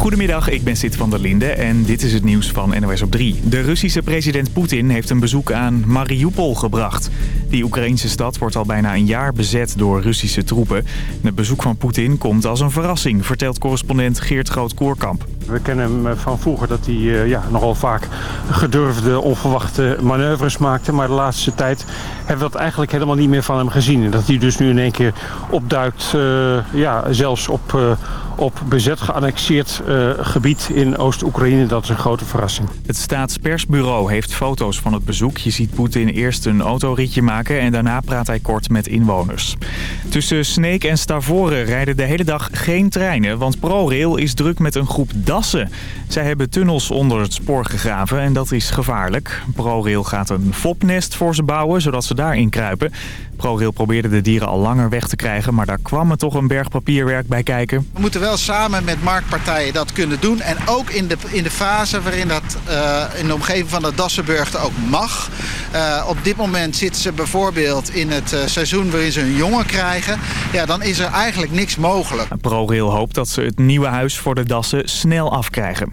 Goedemiddag, ik ben Sid van der Linde en dit is het nieuws van NOS op 3. De Russische president Poetin heeft een bezoek aan Mariupol gebracht. Die Oekraïnse stad wordt al bijna een jaar bezet door Russische troepen. Het bezoek van Poetin komt als een verrassing, vertelt correspondent Geert Groot-Koorkamp. We kennen hem eh, van vroeger dat hij uh, ja, nogal vaak gedurfde, onverwachte manoeuvres maakte. Maar de laatste tijd hebben we dat eigenlijk helemaal niet meer van hem gezien. En dat hij dus nu in één keer opduikt, uh, ja, zelfs op, op bezet geannexeerd uh, gebied in Oost-Oekraïne. Dat is een grote verrassing. Het staatspersbureau heeft foto's van het bezoek. Je ziet Poetin eerst een autoritje maken en daarna praat hij kort met inwoners. Tussen Sneek en Stavoren rijden de hele dag geen treinen, want ProRail is druk met een groep dassen. Zij hebben tunnels onder het spoor gegraven en dat is gevaarlijk. ProRail gaat een fopnest voor ze bouwen, zodat ze daarin kruipen. ProRail probeerde de dieren al langer weg te krijgen, maar daar kwam er toch een berg papierwerk bij kijken. We moeten wel samen met marktpartijen dat kunnen doen. En ook in de, in de fase waarin dat uh, in de omgeving van de Dassenburgte ook mag. Uh, op dit moment zitten ze bijvoorbeeld in het uh, seizoen waarin ze een jongen krijgen. Ja, dan is er eigenlijk niks mogelijk. ProRail hoopt dat ze het nieuwe huis voor de dassen snel afkrijgen.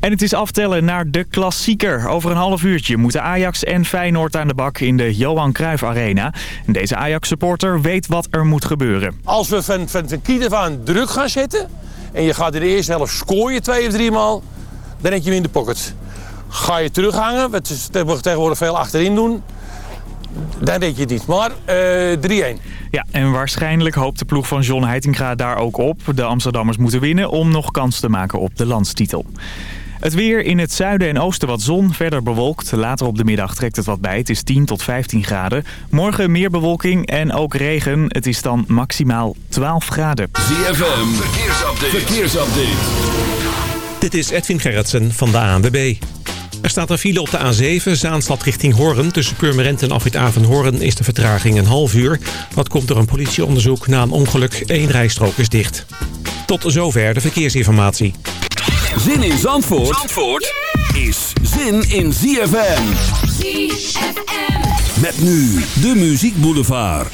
En het is aftellen naar de klassieker. Over een half uurtje moeten Ajax en Feyenoord aan de bak in de Johan Cruijff Arena. En deze Ajax-supporter weet wat er moet gebeuren. Als we van, van, van druk gaan zetten... en je gaat in de eerste helft scoren twee of drie maal... dan heb je in de pocket. Ga je terughangen, wat we tegenwoordig veel achterin doen... dan denk je het niet. Maar uh, 3-1. Ja, en waarschijnlijk hoopt de ploeg van John Heitinga daar ook op. De Amsterdammers moeten winnen om nog kans te maken op de landstitel. Het weer in het zuiden en oosten wat zon, verder bewolkt. Later op de middag trekt het wat bij. Het is 10 tot 15 graden. Morgen meer bewolking en ook regen. Het is dan maximaal 12 graden. ZFM, verkeersupdate. verkeersupdate. Dit is Edwin Gerritsen van de ANWB. Er staat een file op de A7, Zaanstad richting Hoorn. Tussen Purmerend en Afrit Hoorn is de vertraging een half uur. Dat komt door een politieonderzoek na een ongeluk. Eén rijstrook is dicht. Tot zover de verkeersinformatie. Zin in Zandvoort, Zandvoort is zin in ZFM. ZFM. Met nu de Muziek Boulevard.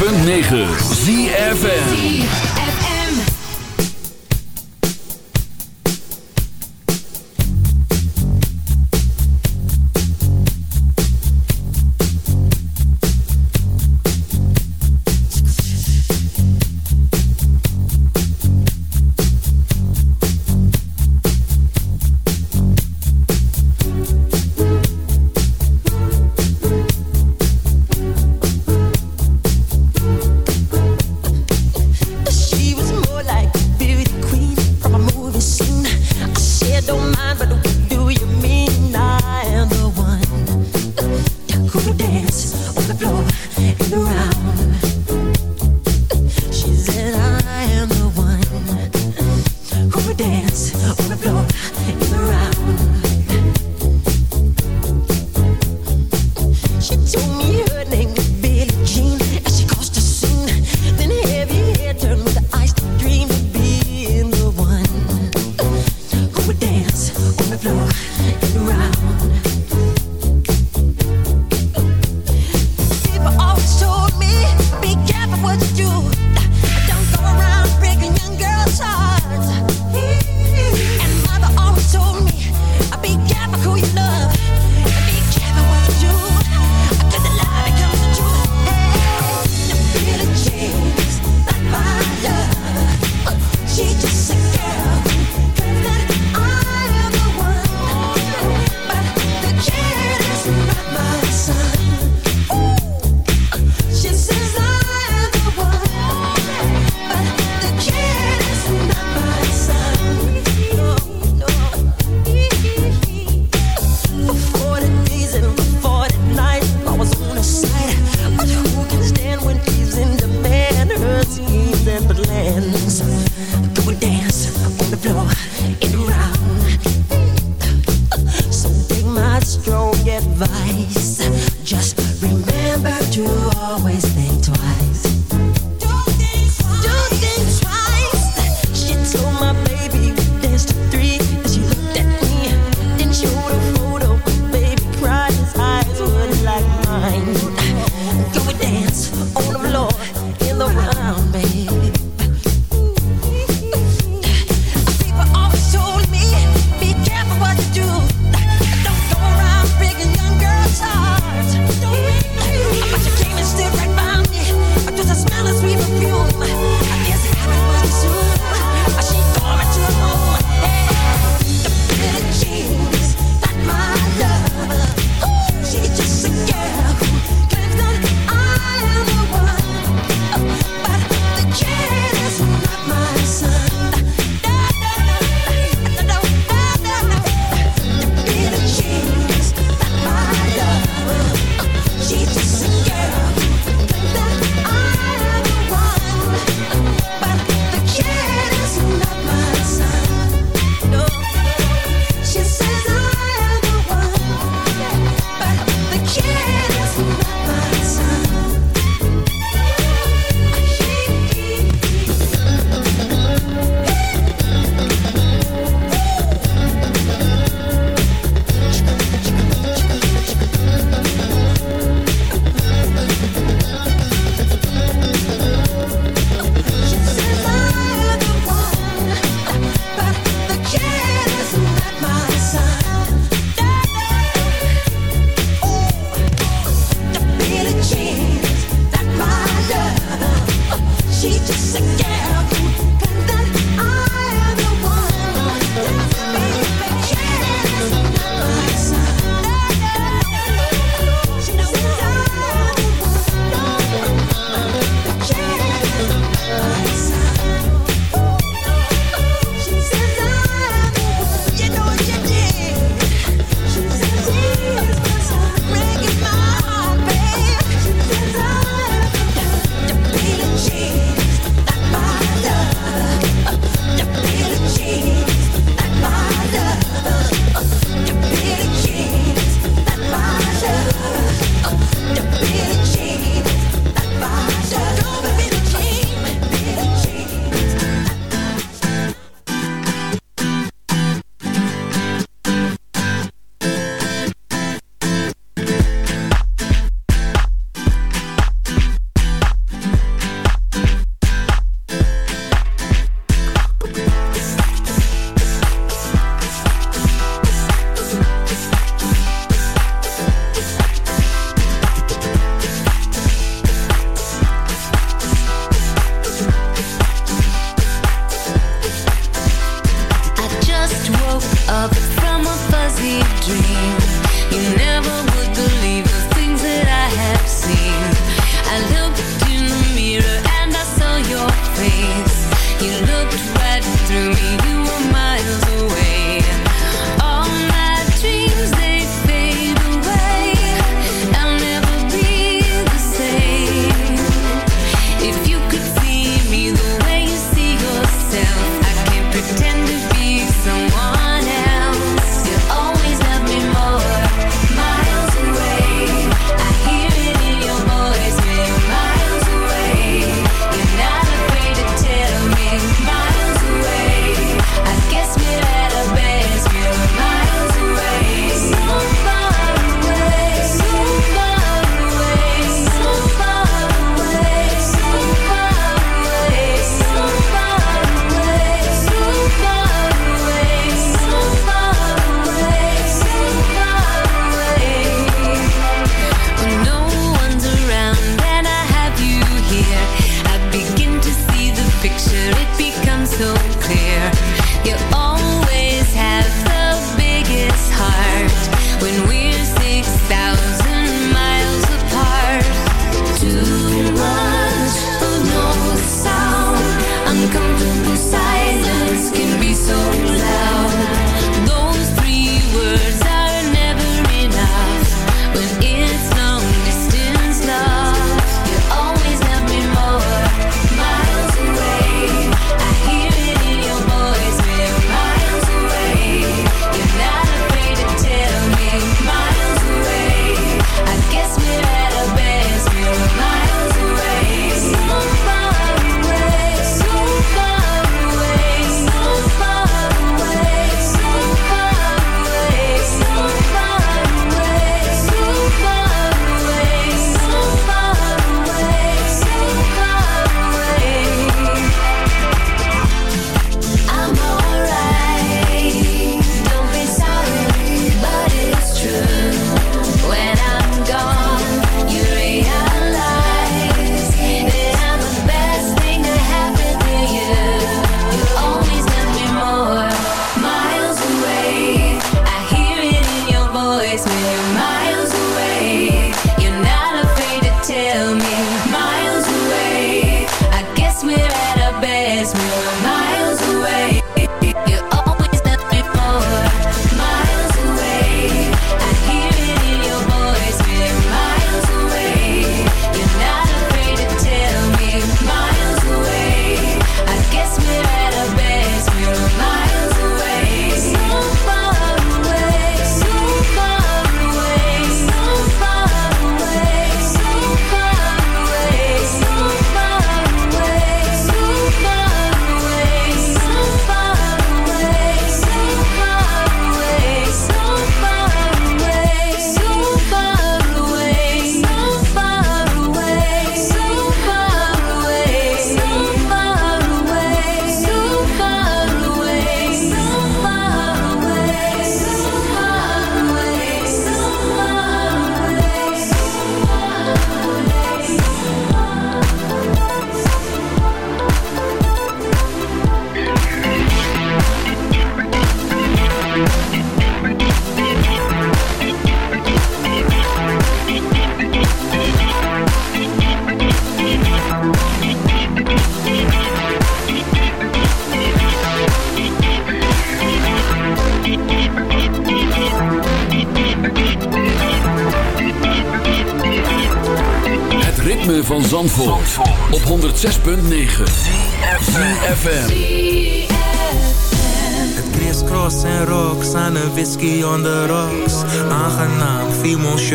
.9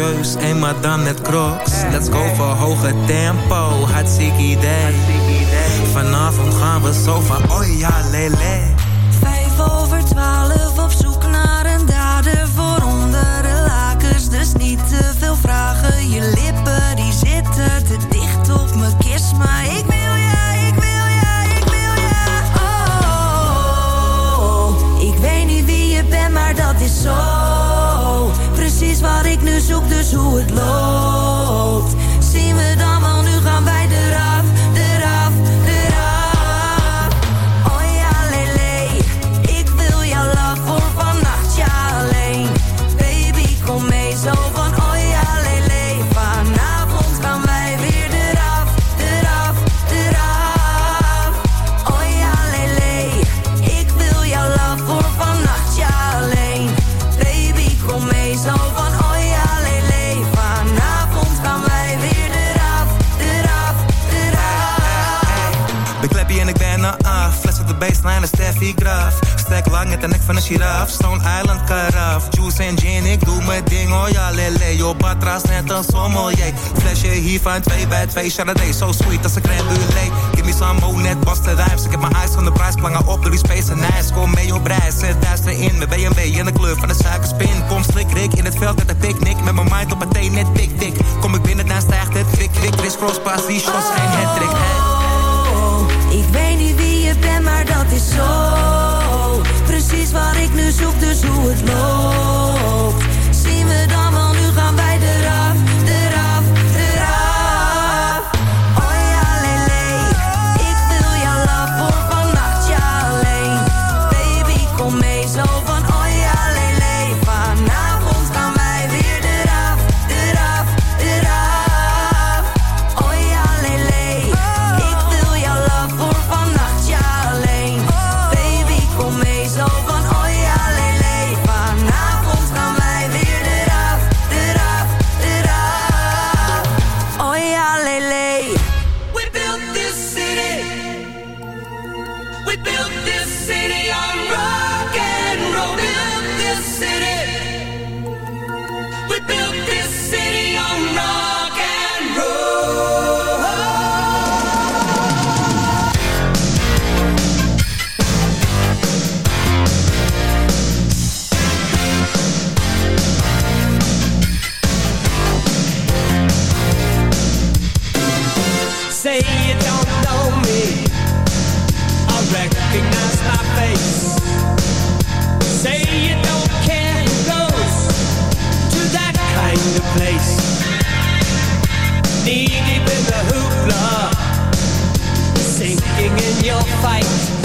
serieus, eenmaal dan net crocs. Let's go voor hoge tempo, hartstikke idee. Vanavond gaan we zo van, oh ja, lele. Vijf over twaalf op Zoek dus hoe het loopt. De baseline is Steffi Graf. Stek lang de nek van een giraf. Stone Island karaf. Juice en gin, ik doe mijn ding, oh ja, lele. Yo, batras net een sommelier. Flesje hier van 2 bij 2. Chardonnay, so sweet als een crème brûlée. Give me some more, net was de rijms. Ik heb mijn eyes van de prijs, plangen op die space en nice. Kom mee op reis, zet duister in. Met BMW in de kleur van de suikerspin. Kom slik, rik in het veld met een picknick. Met mijn mind op een thee, net tik, tik. Kom ik binnen, dan stijgt het kwik, kwik. Chris cross, pass, die shots, geen hattrick. Oh, ik weet dat is zo. Precies waar ik nu zoek, dus hoe het loopt. Place. Knee deep in the hoopla, sinking in your fight.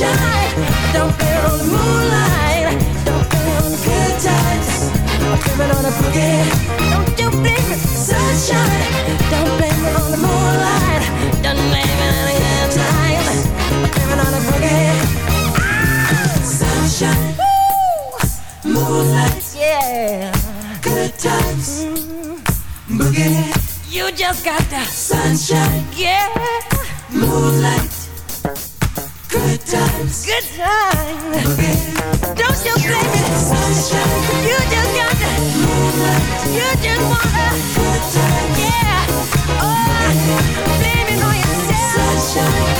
Sunshine. Don't blame it on the moonlight. Don't blame it on the good times. Blame on the boogie. Don't you blame it, sunshine. Don't blame it on the moonlight. Don't blame it on the good times. I blame on the boogie. Sunshine. Moonlight. Yeah. Good times. Boogie. You just got the sunshine. Yeah. Moonlight. Good times. Good times. Don't you blame it. Sunshine. You just got the moonlight. You just wanna. Good times. Yeah. Oh. Blame it on yourself. Sunshine.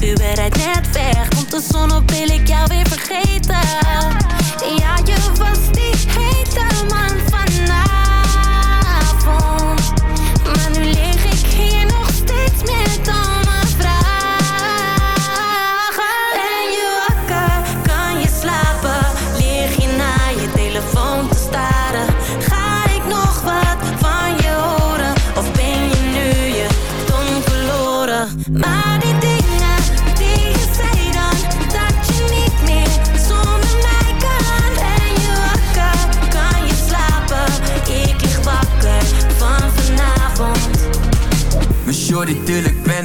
mijn Uber rijdt net weg. Komt de zon op wil ik jou weer vergeten. Ja, je was die hete man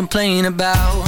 Complain about.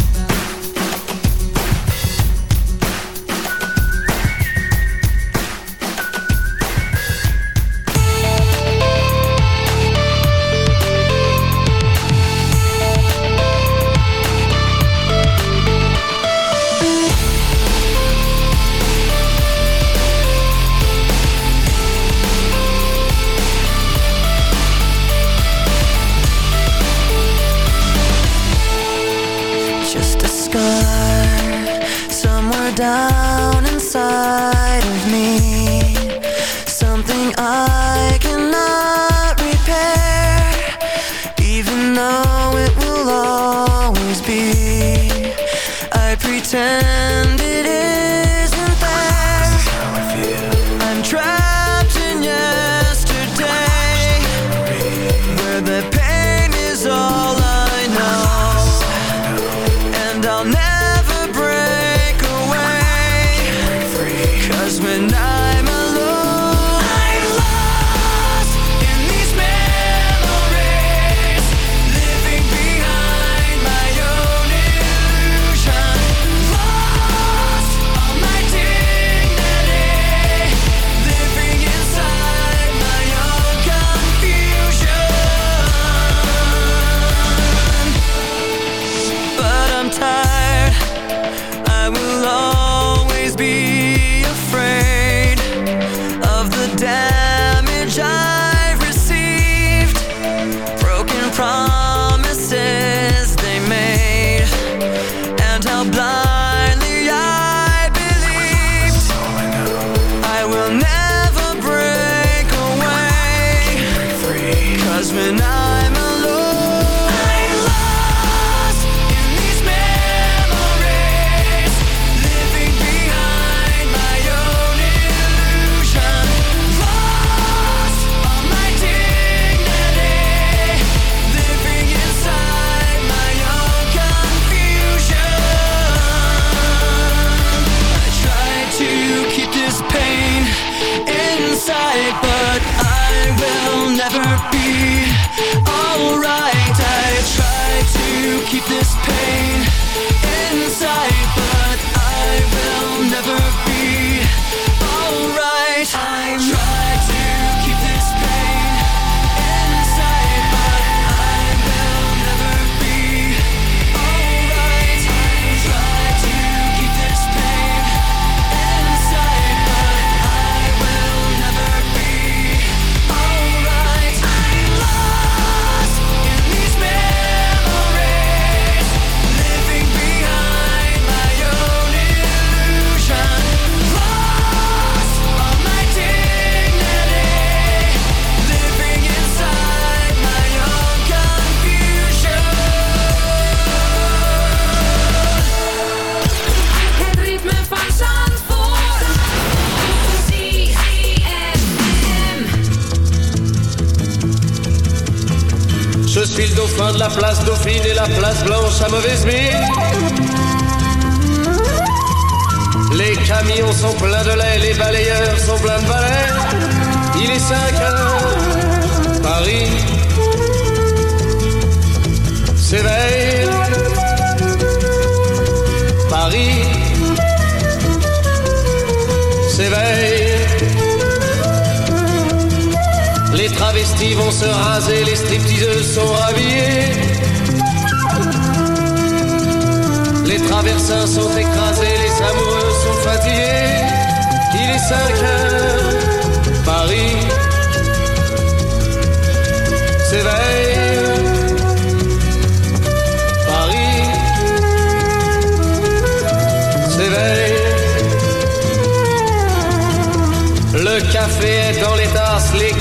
Les travestis vont se raser, les stripteaseuses sont rhabillées. Les traversins sont écrasés, les amoureux sont fatigués. Il est 5 heures, Paris s'éveille. Paris s'éveille. Le café est dans les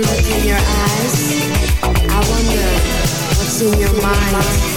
Look in your eyes, I wonder what's in your mind.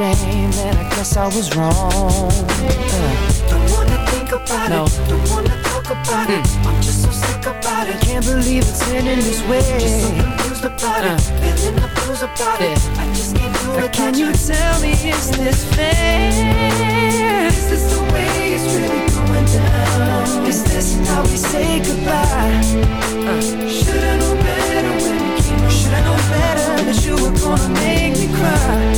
shame and I guess I was wrong. Uh. Don't wanna think about no. it. Don't wanna talk about mm. it. I'm just so sick about it. Can't believe it's ending this way. Just so confused about uh. it. Feeling the blues about yeah. it. I just can't do it. Can you it. tell me is this fair? Is this the way it's really going down? Is this how we say goodbye? Uh. Should've known promise you were gonna make me cry.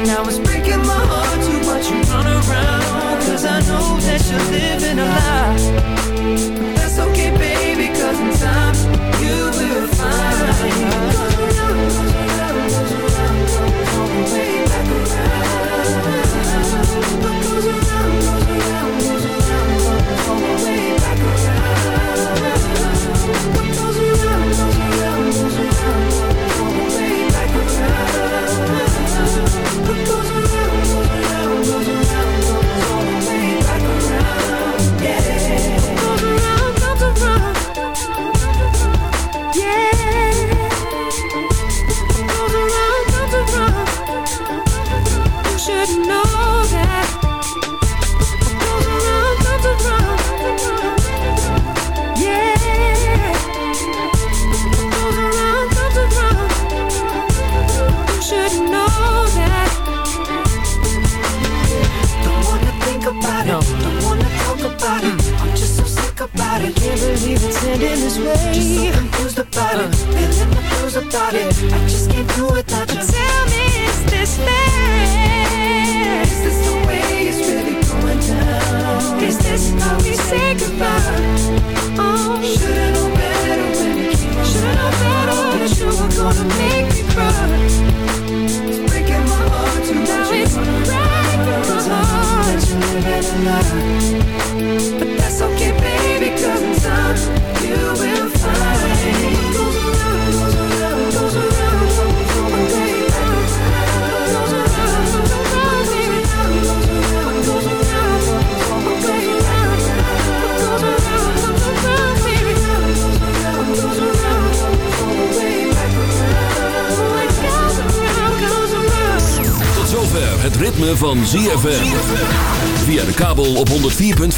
And I was breaking my heart to watch you run around. Cause I know that you're living a lie. That's okay baby cause in time you will find.